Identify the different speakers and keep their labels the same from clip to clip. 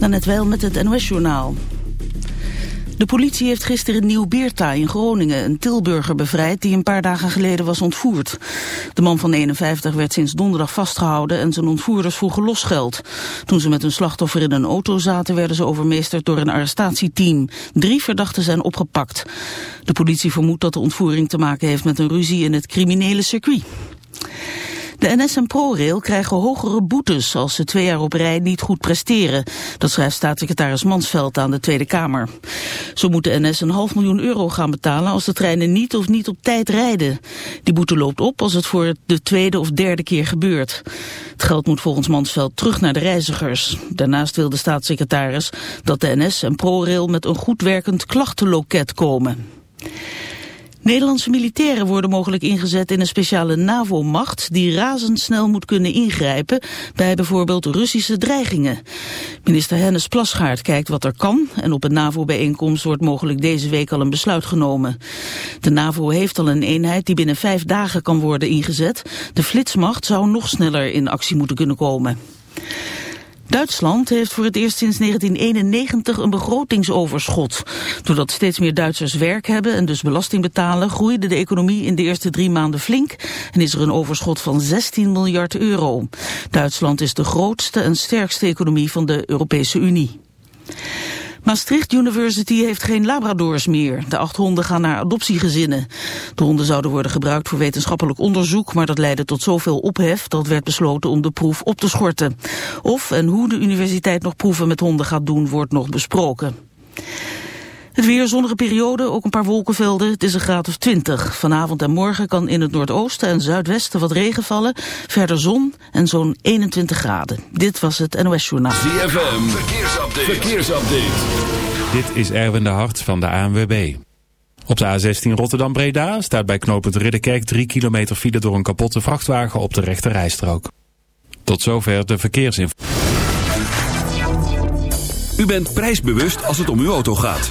Speaker 1: Dan net wel met het NOS-journaal. De politie heeft gisteren Nieuw-Beerta in Groningen een Tilburger bevrijd die een paar dagen geleden was ontvoerd. De man van 51 werd sinds donderdag vastgehouden en zijn ontvoerders vroegen losgeld. Toen ze met hun slachtoffer in een auto zaten werden ze overmeesterd door een arrestatieteam. Drie verdachten zijn opgepakt. De politie vermoedt dat de ontvoering te maken heeft met een ruzie in het criminele circuit. De NS en ProRail krijgen hogere boetes als ze twee jaar op rij niet goed presteren. Dat schrijft staatssecretaris Mansveld aan de Tweede Kamer. Zo moet de NS een half miljoen euro gaan betalen als de treinen niet of niet op tijd rijden. Die boete loopt op als het voor de tweede of derde keer gebeurt. Het geld moet volgens Mansveld terug naar de reizigers. Daarnaast wil de staatssecretaris dat de NS en ProRail met een goed werkend klachtenloket komen. Nederlandse militairen worden mogelijk ingezet in een speciale NAVO-macht die razendsnel moet kunnen ingrijpen bij bijvoorbeeld Russische dreigingen. Minister Hennis Plasgaard kijkt wat er kan en op een NAVO-bijeenkomst wordt mogelijk deze week al een besluit genomen. De NAVO heeft al een eenheid die binnen vijf dagen kan worden ingezet. De flitsmacht zou nog sneller in actie moeten kunnen komen. Duitsland heeft voor het eerst sinds 1991 een begrotingsoverschot. Doordat steeds meer Duitsers werk hebben en dus belasting betalen... groeide de economie in de eerste drie maanden flink... en is er een overschot van 16 miljard euro. Duitsland is de grootste en sterkste economie van de Europese Unie. Maastricht University heeft geen labradors meer. De acht honden gaan naar adoptiegezinnen. De honden zouden worden gebruikt voor wetenschappelijk onderzoek... maar dat leidde tot zoveel ophef dat werd besloten om de proef op te schorten. Of en hoe de universiteit nog proeven met honden gaat doen, wordt nog besproken. Het weer, zonnige periode, ook een paar wolkenvelden. Het is een graad of 20. Vanavond en morgen kan in het noordoosten en zuidwesten wat regen vallen. Verder zon en zo'n 21 graden. Dit was het NOS Journaal.
Speaker 2: ZFM, verkeersupdate. verkeersupdate.
Speaker 3: Dit is Erwin de Hart van de ANWB. Op de A16 Rotterdam-Breda staat bij knooppunt Ridderkerk 3 kilometer file door een kapotte vrachtwagen op de rechte rijstrook. Tot zover de verkeersinformatie.
Speaker 2: U bent prijsbewust als het om uw auto gaat.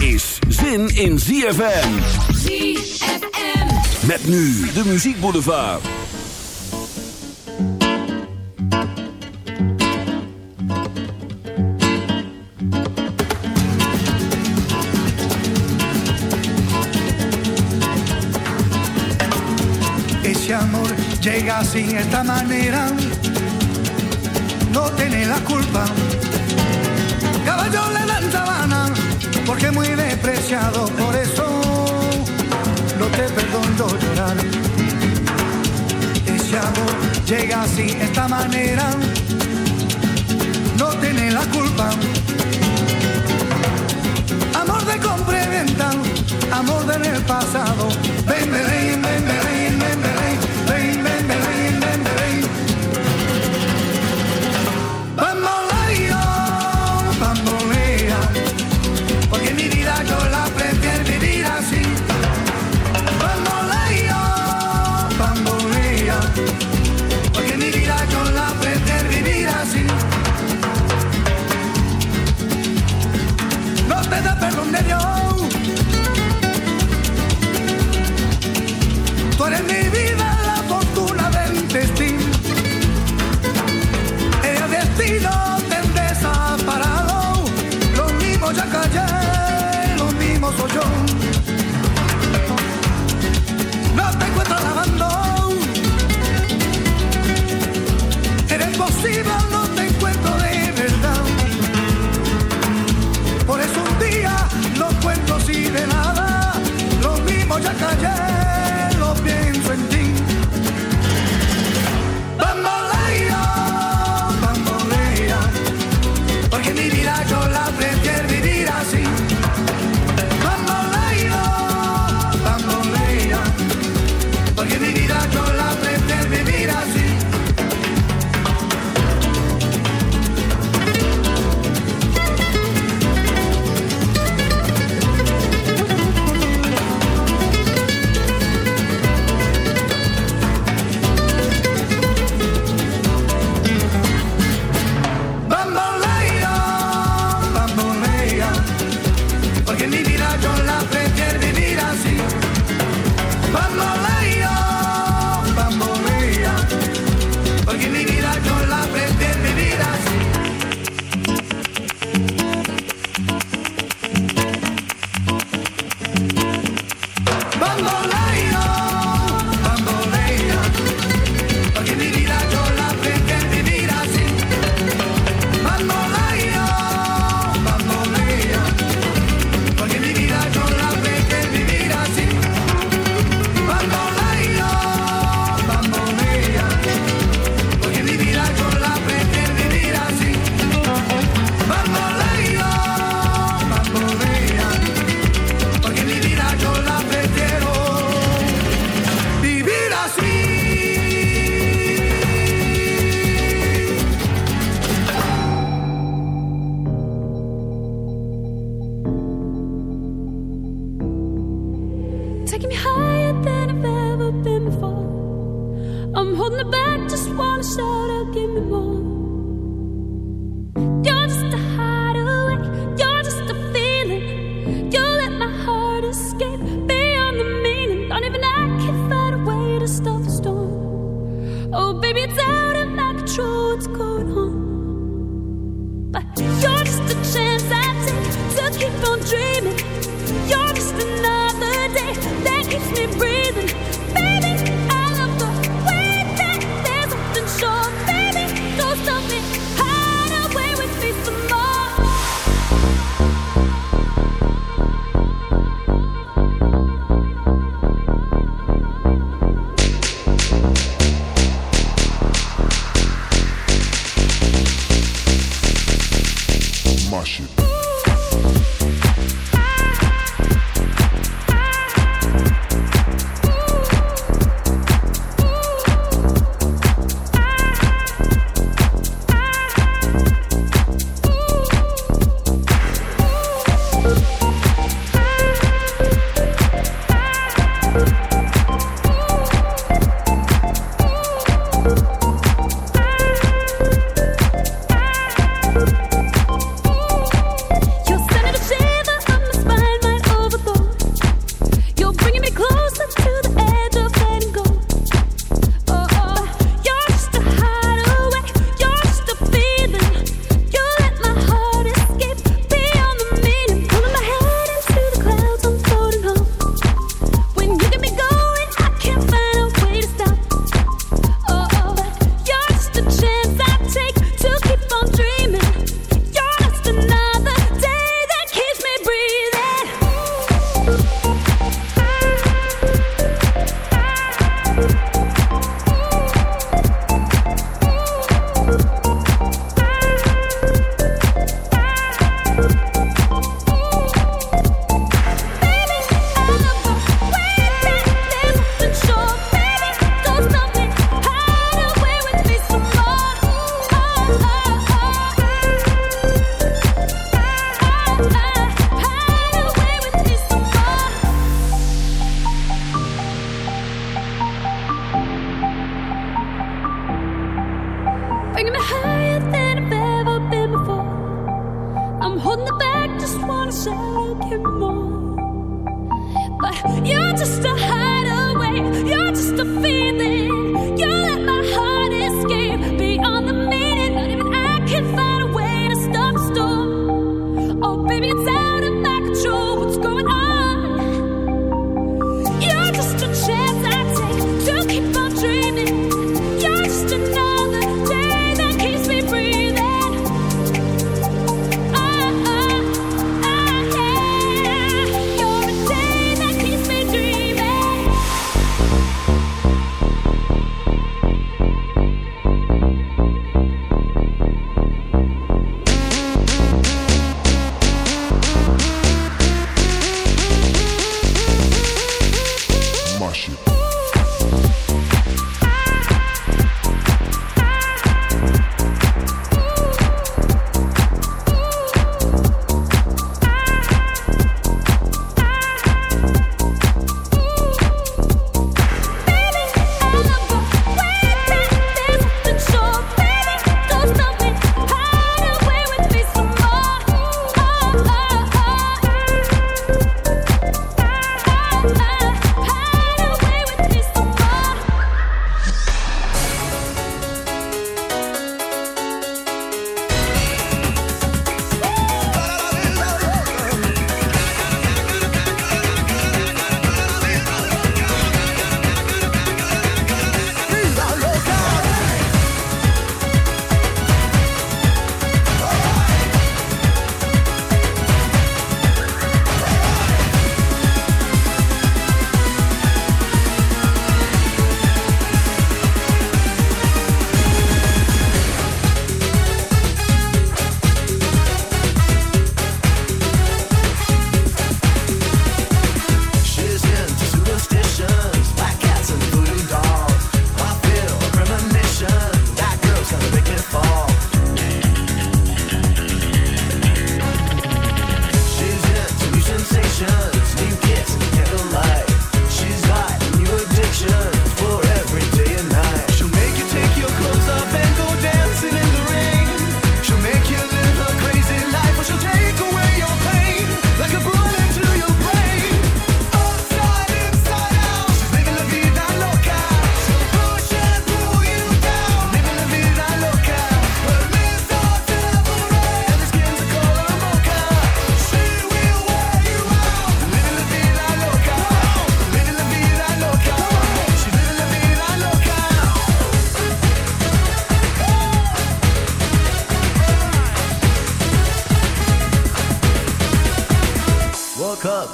Speaker 2: Is zin in ZFM.
Speaker 4: ZFM.
Speaker 2: Met nu de muziekboulevard.
Speaker 5: Ese amor llega así esta manera, no tiene la culpa. Caballo le dan sabana, porque muy despreciado, por eso no te perdono llorar. Ese amor llega así, esta manera, no tiene la culpa. Amor de compra y venta, amor del pasado. Ven, ven, ven,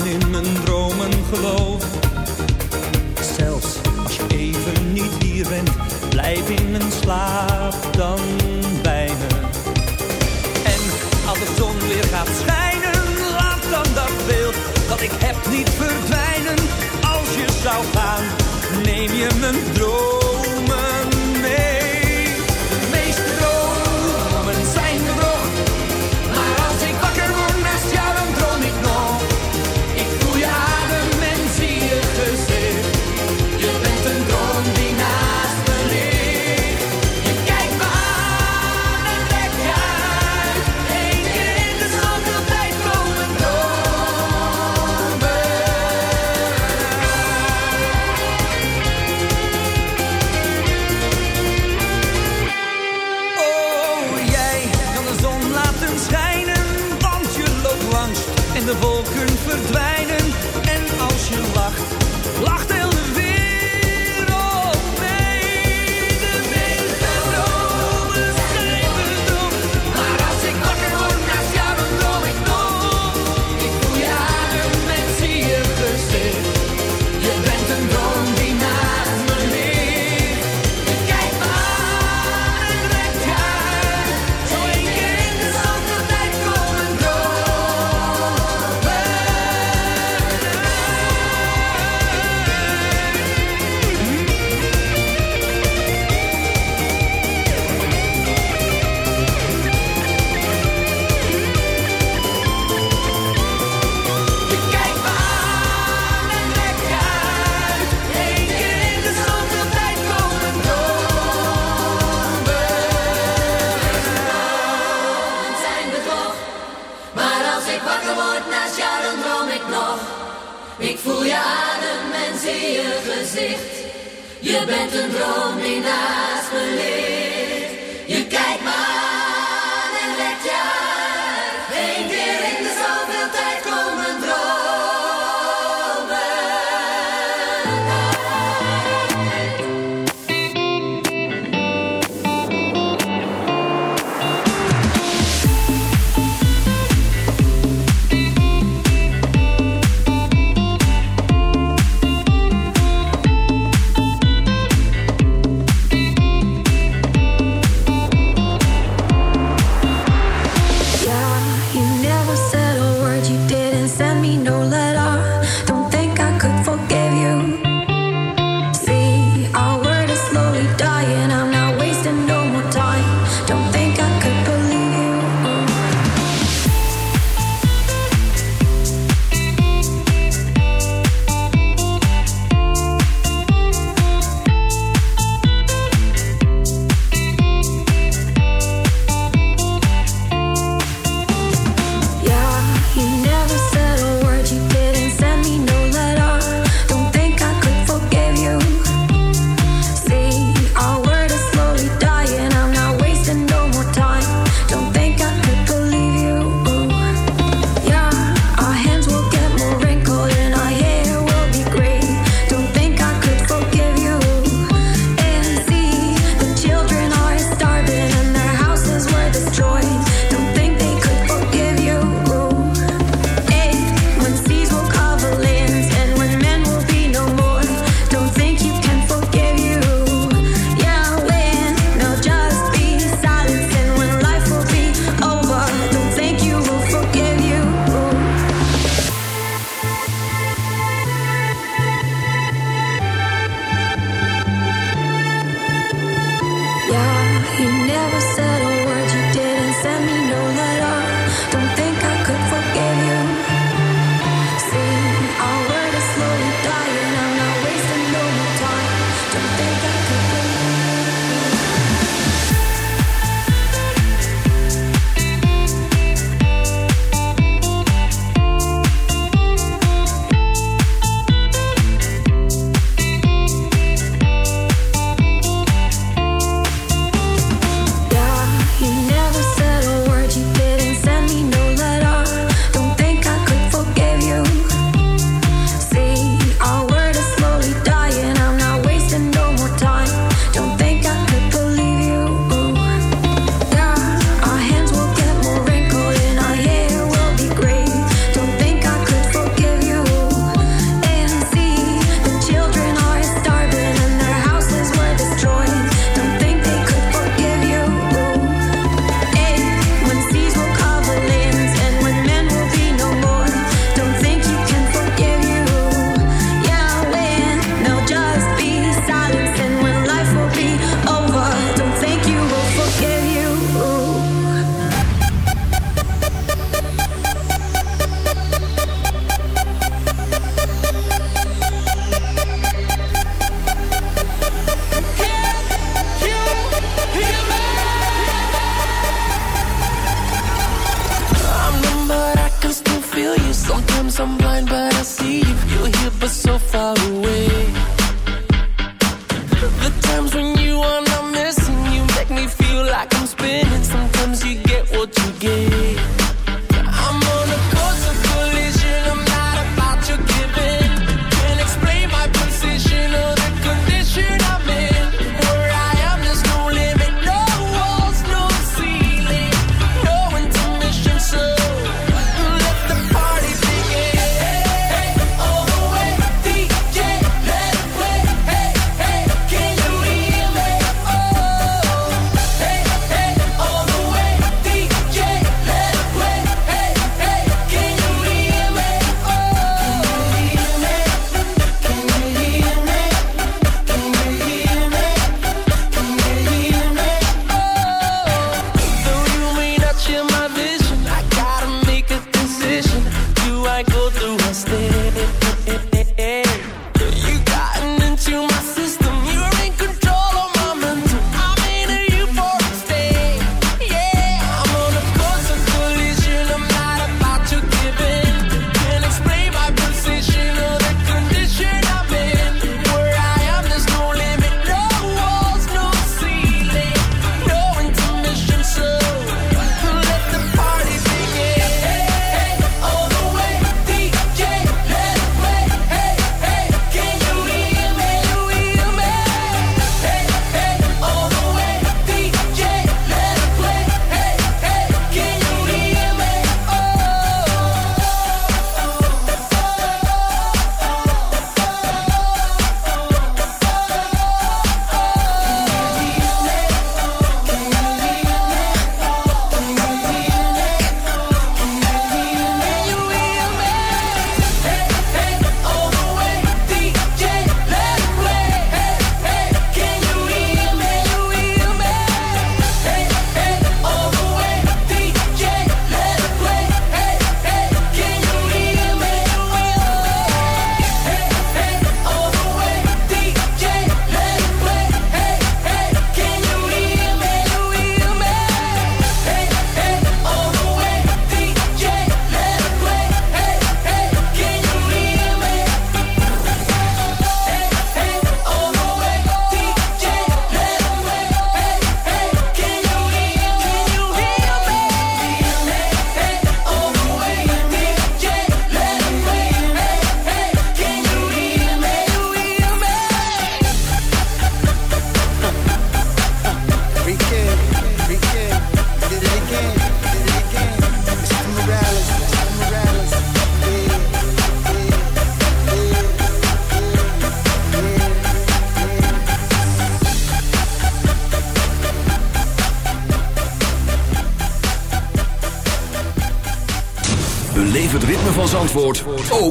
Speaker 6: in mijn dromen geloof. Zelfs als je even niet hier bent, blijf in mijn slaap dan.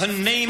Speaker 7: Her name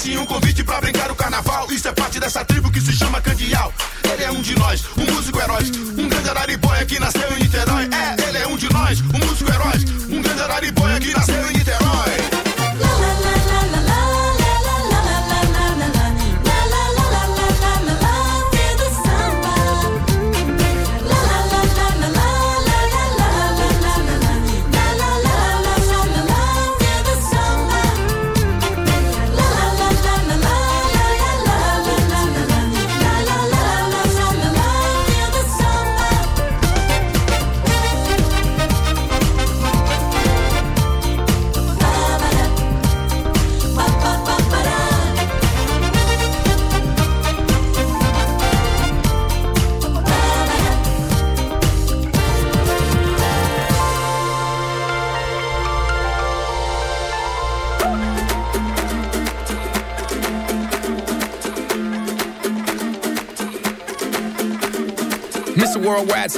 Speaker 8: Que um convite pra brincar o carnaval. Isso é parte dessa tribo que se chama Candial. Ele é um de nós, um músico herói. Um grande araribóia que nasceu em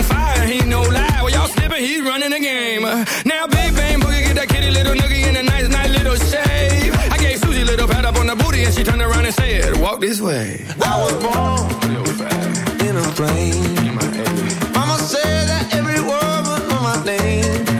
Speaker 9: On fire, he no lie. Well, y'all slipping, he running the game. Now, big bang boogie, get that kitty little noogie in a nice, nice little shave. I gave Susie little pat up on the booty, and she turned around and said, "Walk this way."
Speaker 10: I was born in a plane. Mama said that every word was know my name.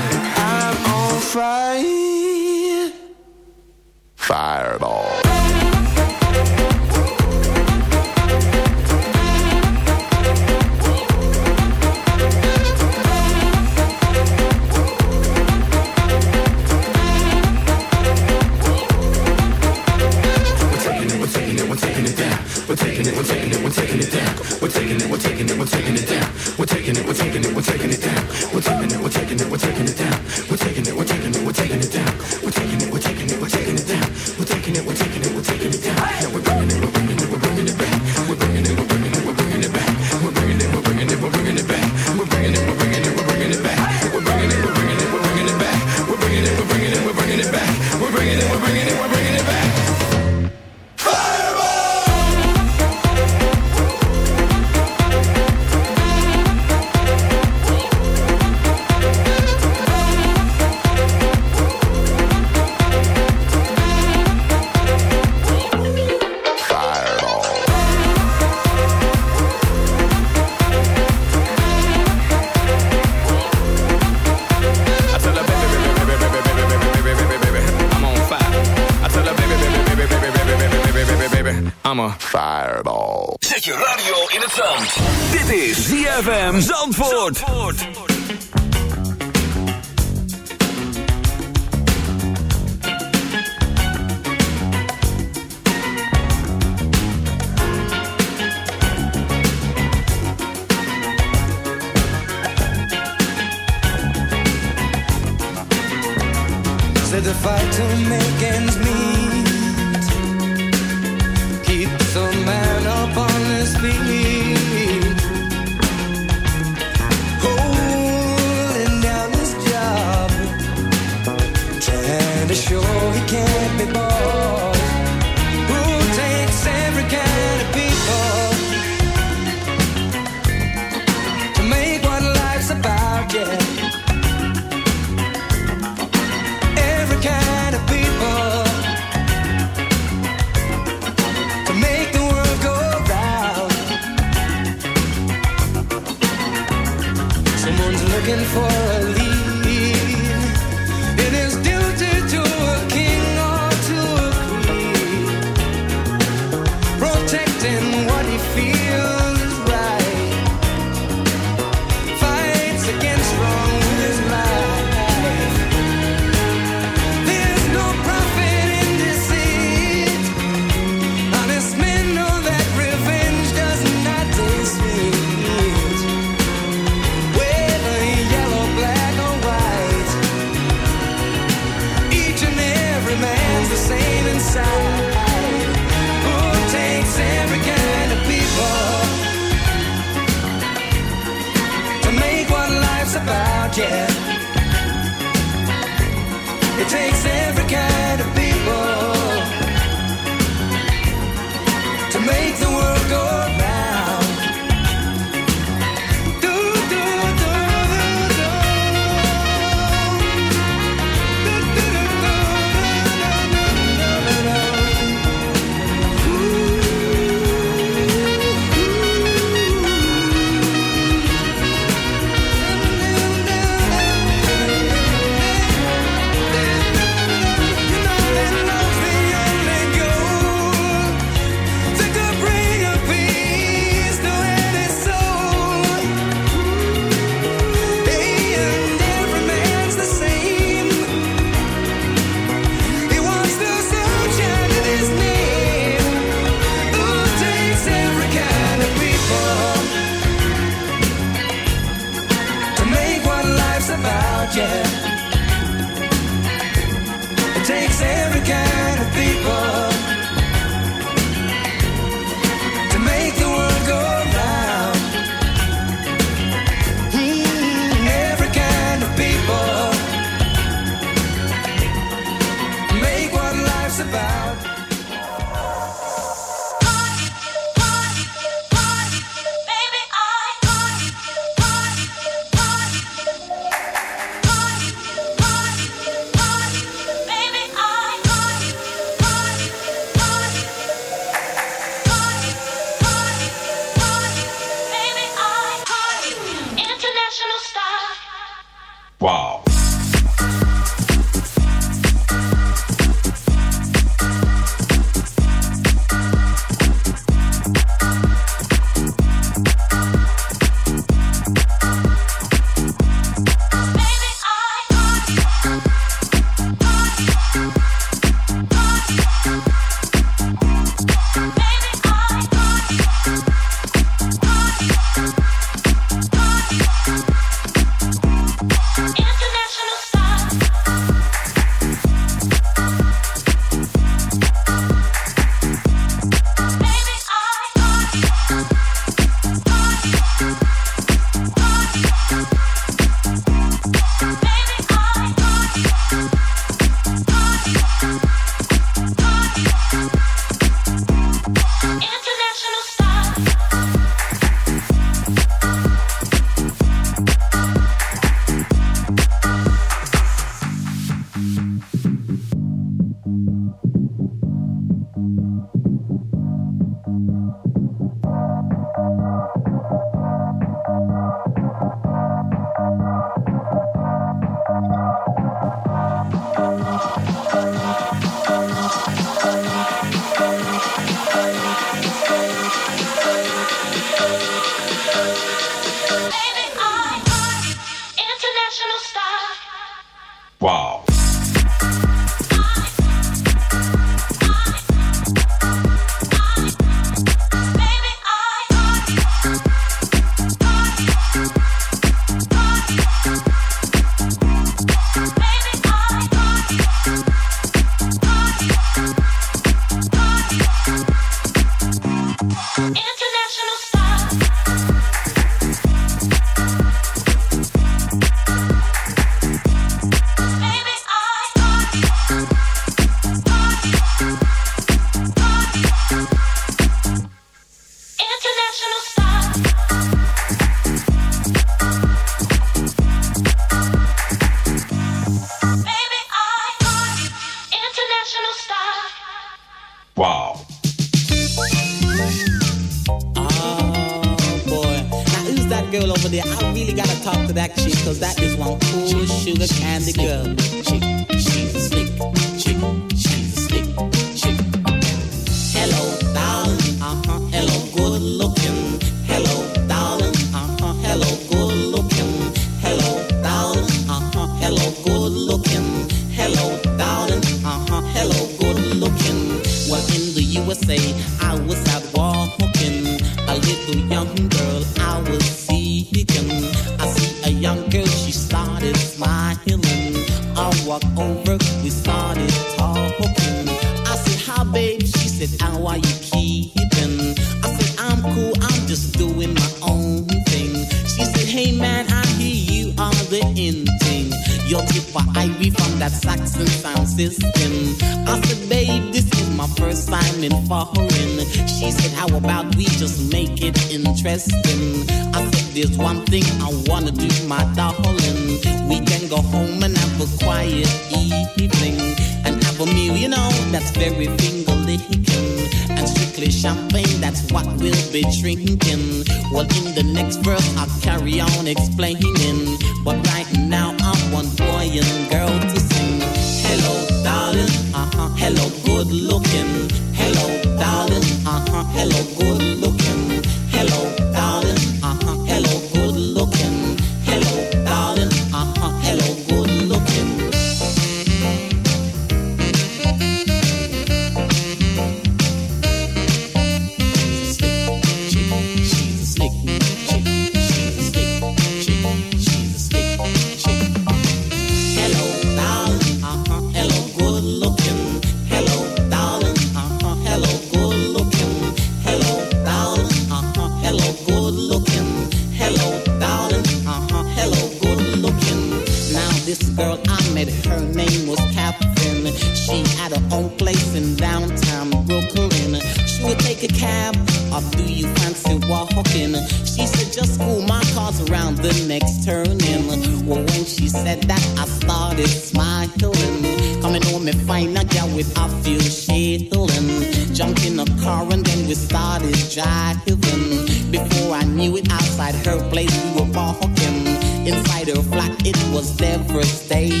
Speaker 11: while hooking. She said, just school my cars around the next turning. Well, when she said that, I started smiling. Coming home and find a girl with I feel shadling. Jumped in a car and then we started driving. Before I knew it, outside her place we were walking. Inside her flat, it was devastating.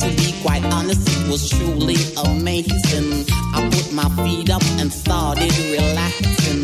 Speaker 11: To be quite honest, it was truly amazing. I put my feet up and started relaxing